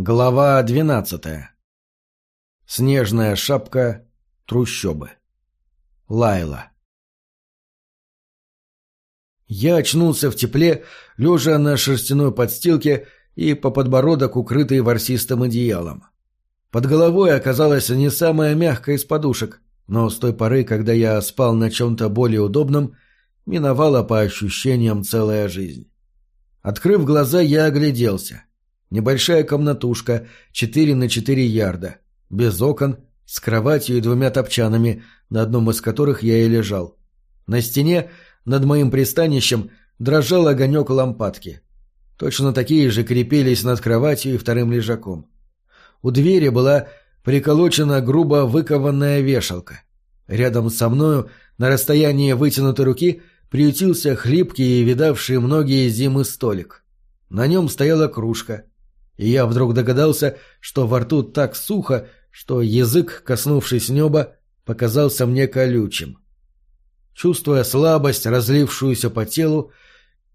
Глава двенадцатая. Снежная шапка трущобы. Лайла. Я очнулся в тепле, лежа на шерстяной подстилке и по подбородок укрытый ворсистым одеялом. Под головой оказалась не самая мягкая из подушек, но с той поры, когда я спал на чем-то более удобном, миновала по ощущениям целая жизнь. Открыв глаза, я огляделся. Небольшая комнатушка, 4 на 4 ярда, без окон, с кроватью и двумя топчанами, на одном из которых я и лежал. На стене, над моим пристанищем, дрожал огонек лампадки. Точно такие же крепились над кроватью и вторым лежаком. У двери была приколочена грубо выкованная вешалка. Рядом со мною, на расстоянии вытянутой руки, приютился хлипкий и видавший многие зимы столик. На нем стояла кружка, и я вдруг догадался, что во рту так сухо, что язык, коснувшись неба, показался мне колючим. Чувствуя слабость, разлившуюся по телу,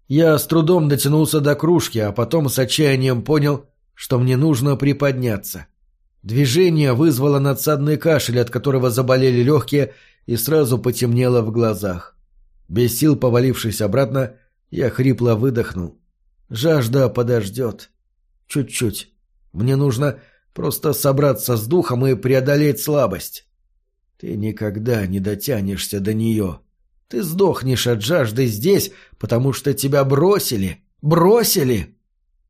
я с трудом дотянулся до кружки, а потом с отчаянием понял, что мне нужно приподняться. Движение вызвало надсадный кашель, от которого заболели легкие, и сразу потемнело в глазах. Без сил повалившись обратно, я хрипло выдохнул. Жажда подождет. Чуть-чуть. Мне нужно просто собраться с духом и преодолеть слабость. Ты никогда не дотянешься до нее. Ты сдохнешь от жажды здесь, потому что тебя бросили. Бросили!»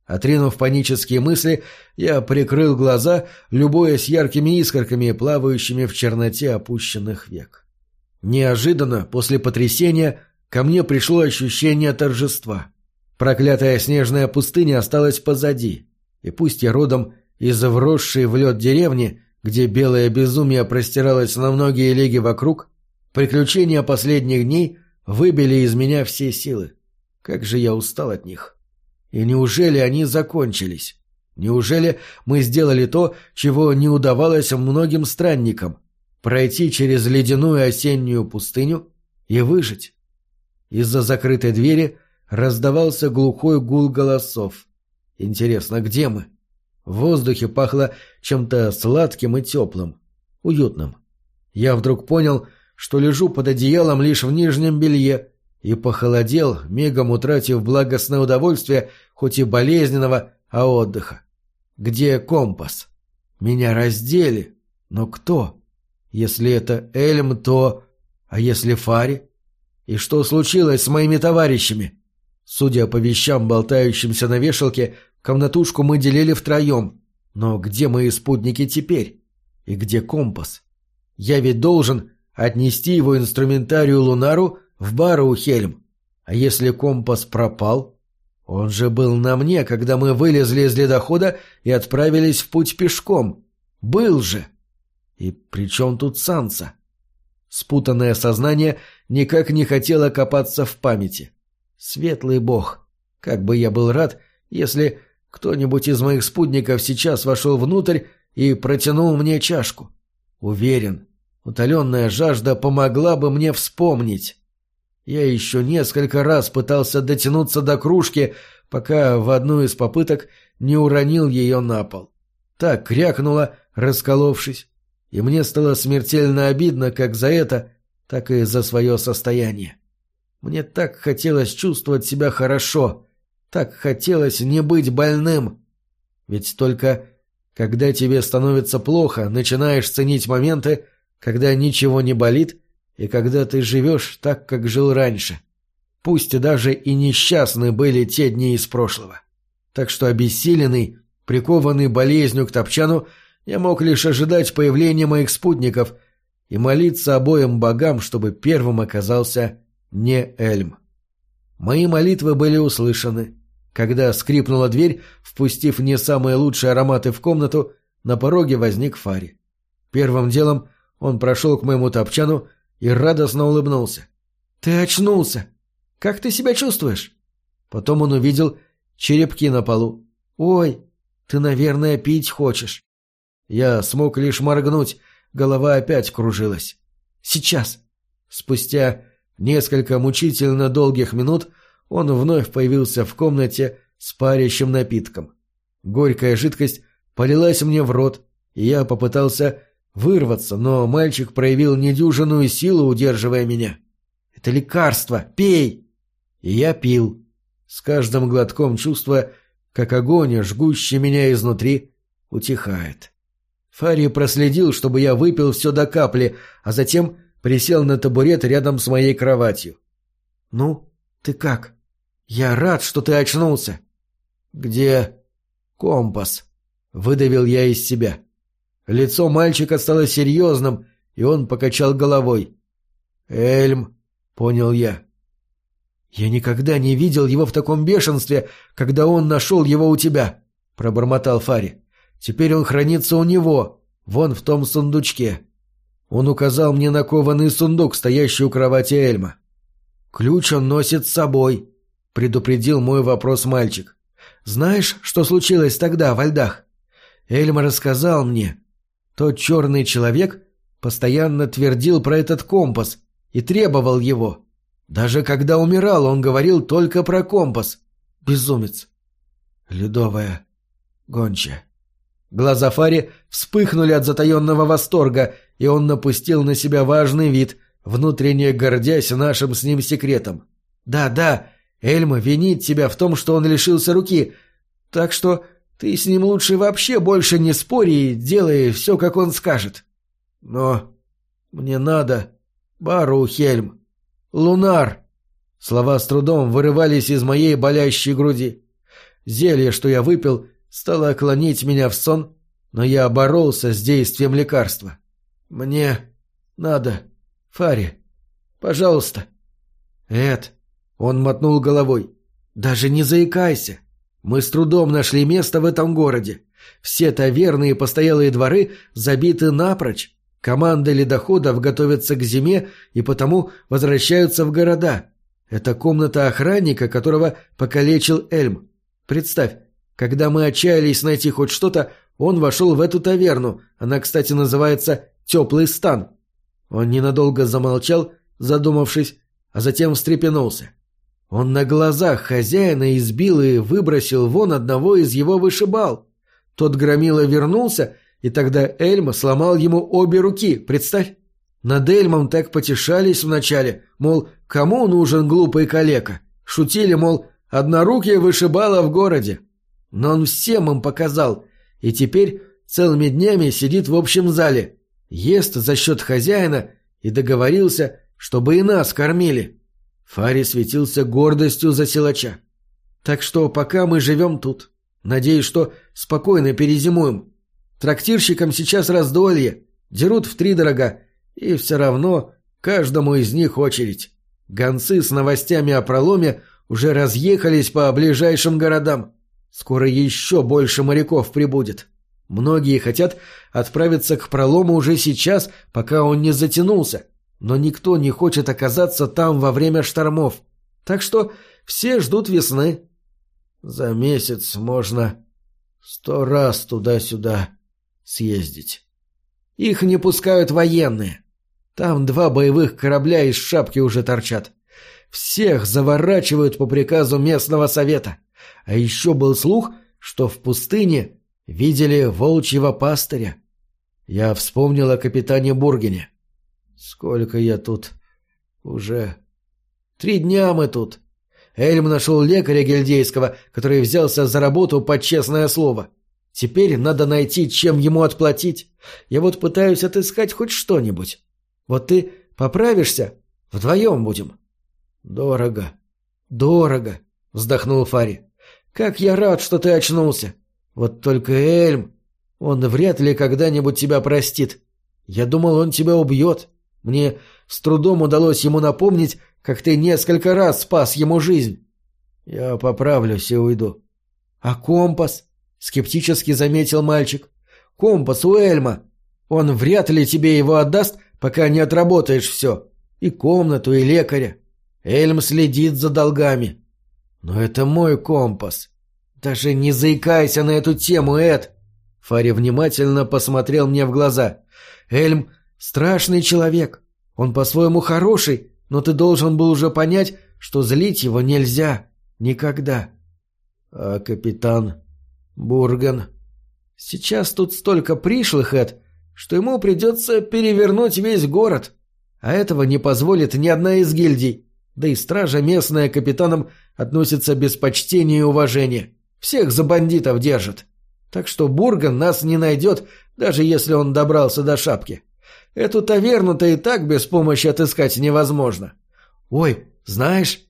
Отринув панические мысли, я прикрыл глаза, любуясь яркими искорками, плавающими в черноте опущенных век. Неожиданно, после потрясения, ко мне пришло ощущение торжества. Проклятая снежная пустыня осталась позади, и пусть я родом из вросшей в лед деревни, где белое безумие простиралось на многие лиги вокруг, приключения последних дней выбили из меня все силы. Как же я устал от них. И неужели они закончились? Неужели мы сделали то, чего не удавалось многим странникам? Пройти через ледяную осеннюю пустыню и выжить? Из-за закрытой двери раздавался глухой гул голосов. Интересно, где мы? В воздухе пахло чем-то сладким и теплым, уютным. Я вдруг понял, что лежу под одеялом лишь в нижнем белье, и похолодел, мигом утратив благостное удовольствие, хоть и болезненного, а отдыха. Где компас? Меня раздели. Но кто? Если это Эльм, то... А если Фари? И что случилось с моими товарищами? Судя по вещам, болтающимся на вешалке, комнатушку мы делили втроем. Но где мои спутники теперь? И где компас? Я ведь должен отнести его инструментарию Лунару в Бароухельм. А если компас пропал? Он же был на мне, когда мы вылезли из ледохода и отправились в путь пешком. Был же! И при чем тут Санса? Спутанное сознание никак не хотело копаться в памяти. Светлый бог! Как бы я был рад, если кто-нибудь из моих спутников сейчас вошел внутрь и протянул мне чашку. Уверен, утоленная жажда помогла бы мне вспомнить. Я еще несколько раз пытался дотянуться до кружки, пока в одну из попыток не уронил ее на пол. Так крякнула, расколовшись, и мне стало смертельно обидно как за это, так и за свое состояние. Мне так хотелось чувствовать себя хорошо, так хотелось не быть больным. Ведь только когда тебе становится плохо, начинаешь ценить моменты, когда ничего не болит и когда ты живешь так, как жил раньше. Пусть даже и несчастны были те дни из прошлого. Так что обессиленный, прикованный болезнью к топчану, я мог лишь ожидать появления моих спутников и молиться обоим богам, чтобы первым оказался не Эльм. Мои молитвы были услышаны. Когда скрипнула дверь, впустив не самые лучшие ароматы в комнату, на пороге возник Фари. Первым делом он прошел к моему топчану и радостно улыбнулся. «Ты очнулся! Как ты себя чувствуешь?» Потом он увидел черепки на полу. «Ой, ты, наверное, пить хочешь». Я смог лишь моргнуть, голова опять кружилась. «Сейчас». Спустя Несколько мучительно долгих минут он вновь появился в комнате с парящим напитком. Горькая жидкость полилась мне в рот, и я попытался вырваться, но мальчик проявил недюжинную силу, удерживая меня. «Это лекарство! Пей!» И я пил, с каждым глотком чувствуя, как огонь, жгущий меня изнутри, утихает. Фари проследил, чтобы я выпил все до капли, а затем присел на табурет рядом с моей кроватью. «Ну, ты как? Я рад, что ты очнулся». «Где компас?» — выдавил я из себя. Лицо мальчика стало серьезным, и он покачал головой. «Эльм», — понял я. «Я никогда не видел его в таком бешенстве, когда он нашел его у тебя», — пробормотал Фари. «Теперь он хранится у него, вон в том сундучке». Он указал мне на кованый сундук, стоящий у кровати Эльма. «Ключ он носит с собой», — предупредил мой вопрос мальчик. «Знаешь, что случилось тогда, во льдах?» Эльма рассказал мне. Тот черный человек постоянно твердил про этот компас и требовал его. Даже когда умирал, он говорил только про компас. Безумец. Ледовая гончая. Глаза Фари вспыхнули от затаенного восторга, и он напустил на себя важный вид, внутренне гордясь нашим с ним секретом. «Да, да, Эльма винит тебя в том, что он лишился руки, так что ты с ним лучше вообще больше не спори и делай все, как он скажет». «Но мне надо, Бару Хельм», «Лунар!» Слова с трудом вырывались из моей болящей груди. Зелье, что я выпил, стало клонить меня в сон, но я боролся с действием лекарства. «Мне надо, Фари, пожалуйста». «Эд», — он мотнул головой, — «даже не заикайся. Мы с трудом нашли место в этом городе. Все таверны и постоялые дворы забиты напрочь. Команды ледоходов готовятся к зиме и потому возвращаются в города. Это комната охранника, которого покалечил Эльм. Представь, когда мы отчаялись найти хоть что-то, он вошел в эту таверну. Она, кстати, называется «Теплый стан». Он ненадолго замолчал, задумавшись, а затем встрепенулся. Он на глазах хозяина избил и выбросил вон одного из его вышибал. Тот громила вернулся и тогда Эльма сломал ему обе руки, представь. Над Эльмом так потешались вначале, мол, кому нужен глупый калека? Шутили, мол, однорукие вышибала в городе. Но он всем им показал, и теперь целыми днями сидит в общем зале, ест за счет хозяина и договорился, чтобы и нас кормили. Фари светился гордостью за силача. Так что пока мы живем тут, надеюсь, что спокойно перезимуем. Трактирщикам сейчас раздолье, дерут втридорога, и все равно каждому из них очередь. Гонцы с новостями о проломе уже разъехались по ближайшим городам. Скоро еще больше моряков прибудет. Многие хотят отправиться к пролому уже сейчас, пока он не затянулся, но никто не хочет оказаться там во время штормов. Так что все ждут весны. За месяц можно сто раз туда-сюда съездить. Их не пускают военные. Там два боевых корабля из шапки уже торчат. Всех заворачивают по приказу местного совета. А еще был слух, что в пустыне видели волчьего пастыря. Я вспомнил о капитане Бургене. Сколько я тут уже... Три дня мы тут. Эльм нашел лекаря гильдейского, который взялся за работу под честное слово. Теперь надо найти, чем ему отплатить. Я вот пытаюсь отыскать хоть что-нибудь. Вот ты поправишься? Вдвоем будем. Дорого. Дорого, вздохнул Фари. Как я рад, что ты очнулся. Вот только Эльм, он вряд ли когда-нибудь тебя простит. Я думал, он тебя убьет. Мне с трудом удалось ему напомнить, как ты несколько раз спас ему жизнь. Я поправлюсь и уйду. А компас? скептически заметил мальчик. «Компас у Эльма. Он вряд ли тебе его отдаст, пока не отработаешь все. И комнату, и лекаря. Эльм следит за долгами. Но это мой компас. Даже не заикайся на эту тему, Эд!» Фари внимательно посмотрел мне в глаза. «Эльм — страшный человек. Он по-своему хороший, но ты должен был уже понять, что злить его нельзя. Никогда». «А капитан Бурган. Сейчас тут столько пришлых, Эд, что ему придется перевернуть весь город. А этого не позволит ни одна из гильдий. Да и стража местная капитанам относится без почтения и уважения. Всех за бандитов держит. Так что Бурган нас не найдет, даже если он добрался до шапки. Эту таверну-то и так без помощи отыскать невозможно. Ой, знаешь,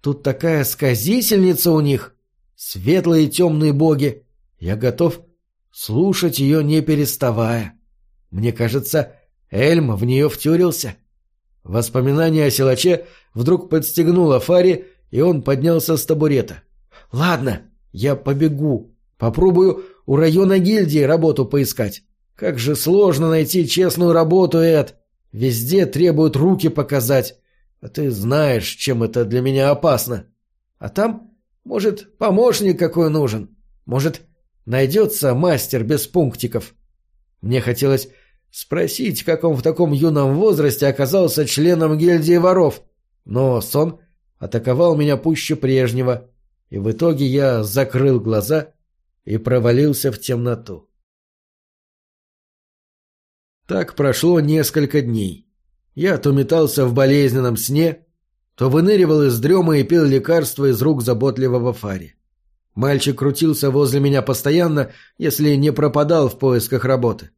тут такая сказительница у них. Светлые темные боги. Я готов слушать ее не переставая. Мне кажется, Эльм в нее втюрился. Воспоминание о силаче вдруг подстегнуло Фари, и он поднялся с табурета. «Ладно, я побегу. Попробую у района гильдии работу поискать. Как же сложно найти честную работу, Эд. Везде требуют руки показать. А ты знаешь, чем это для меня опасно. А там, может, помощник какой нужен. Может, найдется мастер без пунктиков. Мне хотелось спросить, как он в таком юном возрасте оказался членом гильдии воров. Но сон атаковал меня пуще прежнего, и в итоге я закрыл глаза и провалился в темноту. Так прошло несколько дней. Я то метался в болезненном сне, то выныривал из дрема и пил лекарства из рук заботливого Фари. Мальчик крутился возле меня постоянно, если не пропадал в поисках работы.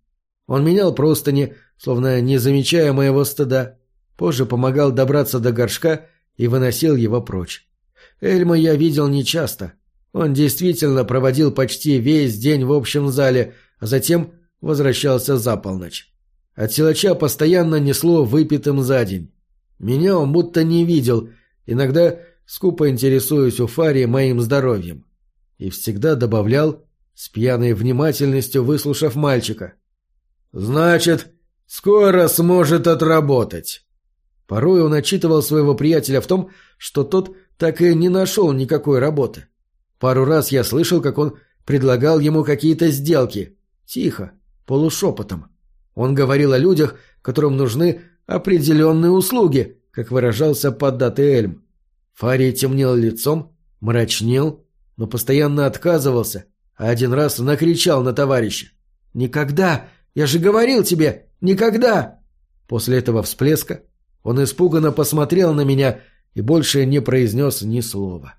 Он менял простыни, словно не замечая моего стыда. Позже помогал добраться до горшка и выносил его прочь. Эльма я видел нечасто. Он действительно проводил почти весь день в общем зале, а затем возвращался за полночь. От силача постоянно несло выпитым за день. Меня он будто не видел, иногда скупо интересуясь у Фари моим здоровьем. И всегда добавлял, с пьяной внимательностью выслушав мальчика. «Значит, скоро сможет отработать». Порой он отчитывал своего приятеля в том, что тот так и не нашел никакой работы. Пару раз я слышал, как он предлагал ему какие-то сделки. Тихо, полушепотом. Он говорил о людях, которым нужны определенные услуги, как выражался поддатый Эльм. Фарий темнел лицом, мрачнел, но постоянно отказывался, а один раз накричал на товарища. «Никогда! Я же говорил тебе! Никогда!» После этого всплеска он испуганно посмотрел на меня и больше не произнес ни слова.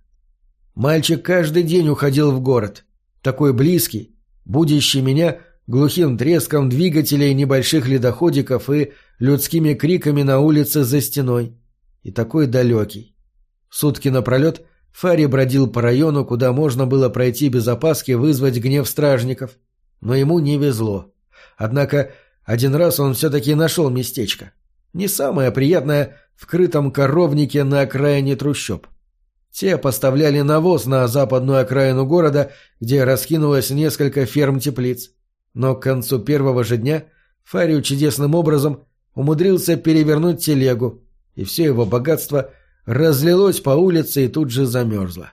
Мальчик каждый день уходил в город, такой близкий, будущий меня глухим треском двигателей небольших ледоходиков и людскими криками на улице за стеной. И такой далекий. Сутки напролет Фари бродил по району, куда можно было пройти без опаски вызвать гнев стражников. Но ему не везло. Однако один раз он все-таки нашел местечко. Не самое приятное в крытом коровнике на окраине трущоб. Те поставляли навоз на западную окраину города, где раскинулось несколько ферм-теплиц. Но к концу первого же дня Фарию чудесным образом умудрился перевернуть телегу, и все его богатство разлилось по улице и тут же замерзло.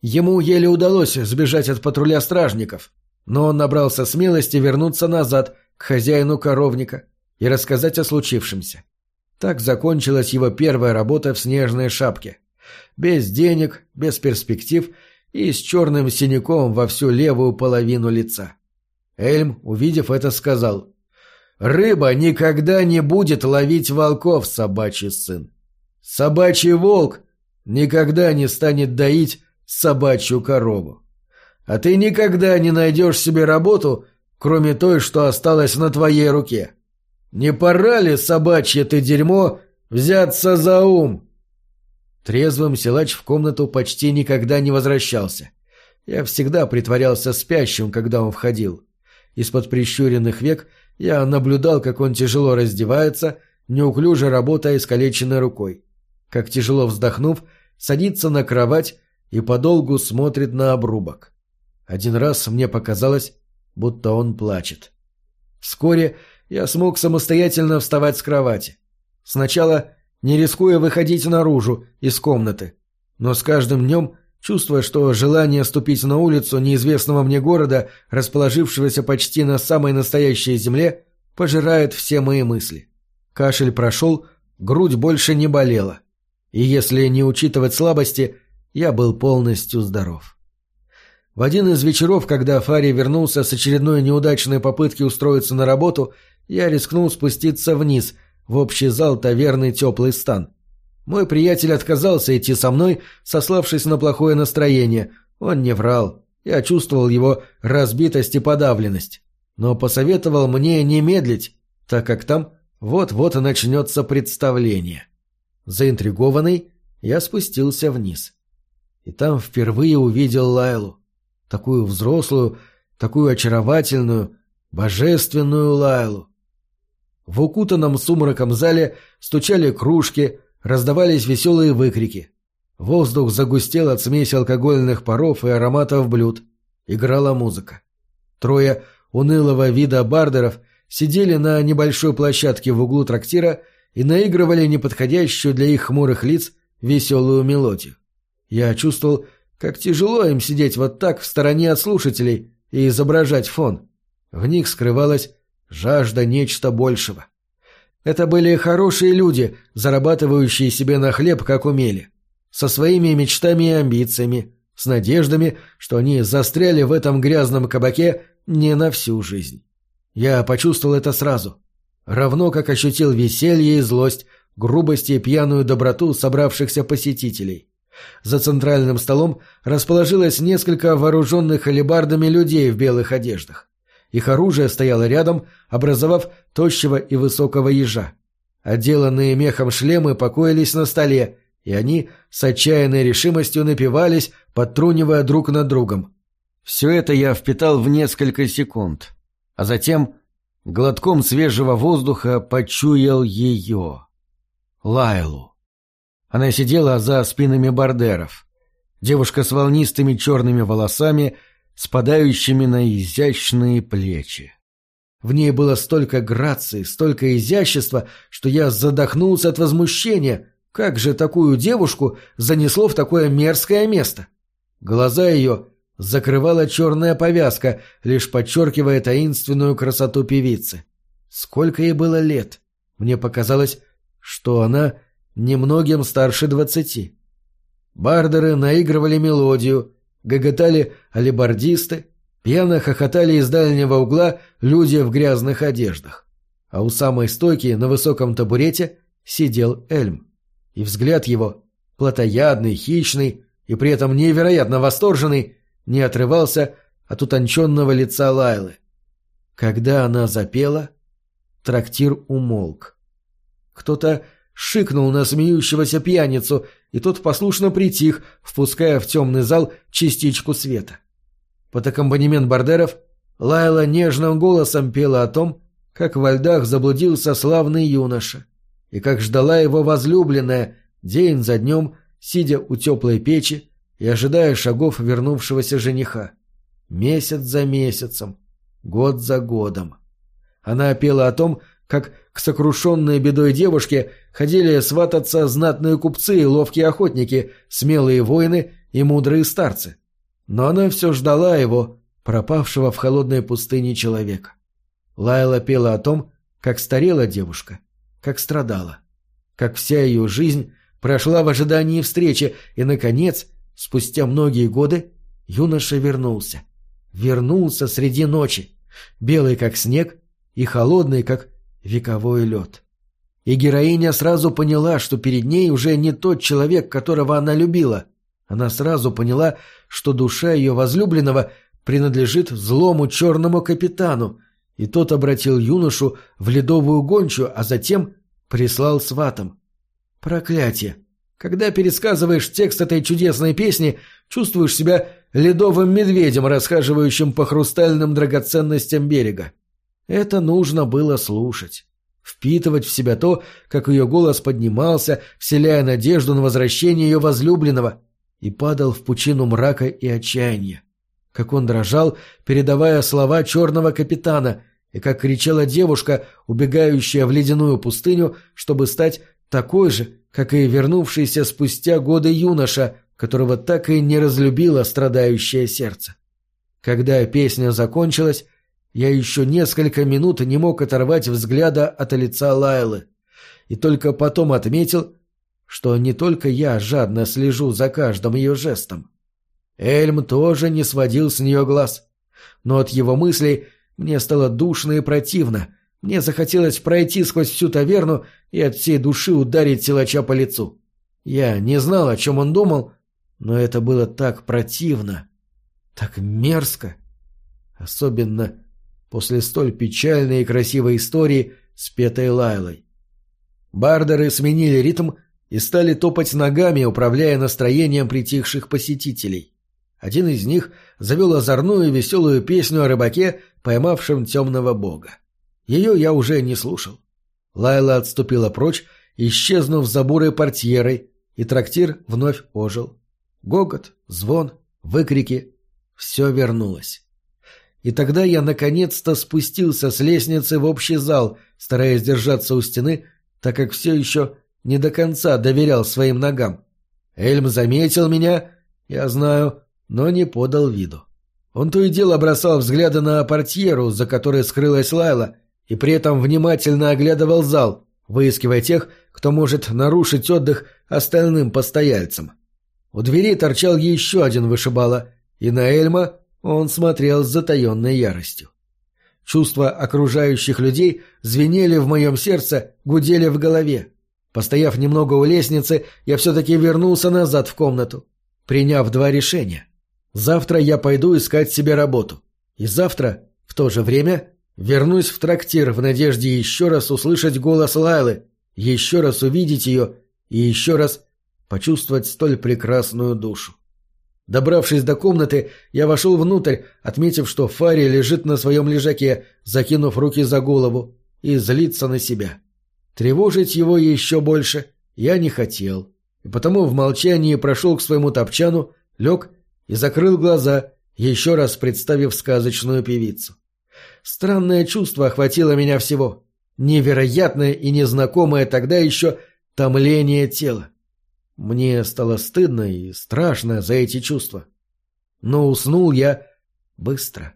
Ему еле удалось сбежать от патруля стражников, но он набрался смелости вернуться назад к хозяину коровника и рассказать о случившемся. Так закончилась его первая работа в снежной шапке. Без денег, без перспектив и с черным синяком во всю левую половину лица. Эльм, увидев это, сказал. «Рыба никогда не будет ловить волков, собачий сын. Собачий волк никогда не станет доить собачью корову. А ты никогда не найдешь себе работу, кроме той, что осталась на твоей руке. Не пора ли, собачье ты дерьмо, взяться за ум?» Трезвым силач в комнату почти никогда не возвращался. Я всегда притворялся спящим, когда он входил. Из-под прищуренных век я наблюдал, как он тяжело раздевается, неуклюже работая искалеченной рукой. Как тяжело вздохнув, садится на кровать и подолгу смотрит на обрубок. Один раз мне показалось, будто он плачет. Вскоре я смог самостоятельно вставать с кровати. Сначала не рискуя выходить наружу, из комнаты. Но с каждым днем чувствуя, что желание ступить на улицу неизвестного мне города, расположившегося почти на самой настоящей земле, пожирает все мои мысли. Кашель прошел, грудь больше не болела. И если не учитывать слабости, я был полностью здоров. В один из вечеров, когда Фари вернулся с очередной неудачной попытки устроиться на работу, я рискнул спуститься вниз, в общий зал таверны «Теплый стан». Мой приятель отказался идти со мной, сославшись на плохое настроение. Он не врал. Я чувствовал его разбитость и подавленность. Но посоветовал мне не медлить, так как там вот-вот начнется представление. Заинтригованный, я спустился вниз. И там впервые увидел Лайлу. Такую взрослую, такую очаровательную, божественную Лайлу. В укутанном сумраком зале стучали кружки, раздавались веселые выкрики. Воздух загустел от смеси алкогольных паров и ароматов блюд. Играла музыка. Трое унылого вида бардеров сидели на небольшой площадке в углу трактира и наигрывали неподходящую для их хмурых лиц веселую мелодию. Я чувствовал, как тяжело им сидеть вот так в стороне от слушателей и изображать фон. В них скрывалась жажда нечто большего. Это были хорошие люди, зарабатывающие себе на хлеб, как умели. Со своими мечтами и амбициями, с надеждами, что они застряли в этом грязном кабаке не на всю жизнь. Я почувствовал это сразу. Равно как ощутил веселье и злость, грубость и пьяную доброту собравшихся посетителей. За центральным столом расположилось несколько вооруженных алебардами людей в белых одеждах. Их оружие стояло рядом, образовав тощего и высокого ежа. Отделанные мехом шлемы покоились на столе, и они с отчаянной решимостью напивались, подтрунивая друг над другом. Все это я впитал в несколько секунд, а затем глотком свежего воздуха почуял ее. Лайлу. Она сидела за спинами бардеров. Девушка с волнистыми черными волосами — спадающими на изящные плечи. В ней было столько грации, столько изящества, что я задохнулся от возмущения. Как же такую девушку занесло в такое мерзкое место? Глаза ее закрывала черная повязка, лишь подчеркивая таинственную красоту певицы. Сколько ей было лет? Мне показалось, что она немногим старше двадцати. Бардеры наигрывали мелодию, Гоготали алибардисты, пьяно хохотали из дальнего угла люди в грязных одеждах. А у самой стойки на высоком табурете сидел Эльм. И взгляд его, плотоядный, хищный и при этом невероятно восторженный, не отрывался от утонченного лица Лайлы. Когда она запела, трактир умолк. Кто-то шикнул на смеющегося пьяницу, и тот послушно притих, впуская в темный зал частичку света. Под аккомпанемент бардеров Лайла нежным голосом пела о том, как во льдах заблудился славный юноша, и как ждала его возлюбленная день за днем, сидя у теплой печи и ожидая шагов вернувшегося жениха. Месяц за месяцем, год за годом. Она пела о том, как к сокрушенной бедой девушке ходили свататься знатные купцы и ловкие охотники, смелые воины и мудрые старцы. Но она все ждала его, пропавшего в холодной пустыне человека. Лайла пела о том, как старела девушка, как страдала, как вся ее жизнь прошла в ожидании встречи, и, наконец, спустя многие годы, юноша вернулся. Вернулся среди ночи, белый как снег и холодный как вековой лед. И героиня сразу поняла, что перед ней уже не тот человек, которого она любила. Она сразу поняла, что душа ее возлюбленного принадлежит злому черному капитану, и тот обратил юношу в ледовую гончу, а затем прислал сватом. Проклятие! Когда пересказываешь текст этой чудесной песни, чувствуешь себя ледовым медведем, расхаживающим по хрустальным драгоценностям берега. Это нужно было слушать. Впитывать в себя то, как ее голос поднимался, вселяя надежду на возвращение ее возлюбленного, и падал в пучину мрака и отчаяния. Как он дрожал, передавая слова черного капитана, и как кричала девушка, убегающая в ледяную пустыню, чтобы стать такой же, как и вернувшийся спустя годы юноша, которого так и не разлюбило страдающее сердце. Когда песня закончилась, я еще несколько минут не мог оторвать взгляда от лица Лайлы. И только потом отметил, что не только я жадно слежу за каждым ее жестом. Эльм тоже не сводил с нее глаз. Но от его мыслей мне стало душно и противно. Мне захотелось пройти сквозь всю таверну и от всей души ударить силача по лицу. Я не знал, о чем он думал, но это было так противно, так мерзко. Особенно после столь печальной и красивой истории с Петой Лайлой. Бардеры сменили ритм и стали топать ногами, управляя настроением притихших посетителей. Один из них завел озорную и веселую песню о рыбаке, поймавшем темного бога. Ее я уже не слушал. Лайла отступила прочь, исчезнув за бурой портьерой, и трактир вновь ожил. Гогот, звон, выкрики — все вернулось. И тогда я наконец-то спустился с лестницы в общий зал, стараясь держаться у стены, так как все еще не до конца доверял своим ногам. Эльм заметил меня, я знаю, но не подал виду. Он то и дело бросал взгляды на портьеру, за которой скрылась Лайла, и при этом внимательно оглядывал зал, выискивая тех, кто может нарушить отдых остальным постояльцам. У двери торчал еще один вышибала, и на Эльма он смотрел с затаенной яростью. Чувства окружающих людей звенели в моем сердце, гудели в голове. Постояв немного у лестницы, я все-таки вернулся назад в комнату, приняв два решения. Завтра я пойду искать себе работу. И завтра, в то же время, вернусь в трактир в надежде еще раз услышать голос Лайлы, еще раз увидеть ее и еще раз почувствовать столь прекрасную душу. Добравшись до комнаты, я вошел внутрь, отметив, что Фари лежит на своем лежаке, закинув руки за голову, и злится на себя. Тревожить его еще больше я не хотел, и потому в молчании прошел к своему топчану, лег и закрыл глаза, еще раз представив сказочную певицу. Странное чувство охватило меня всего. Невероятное и незнакомое тогда еще томление тела. Мне стало стыдно и страшно за эти чувства. Но уснул я быстро.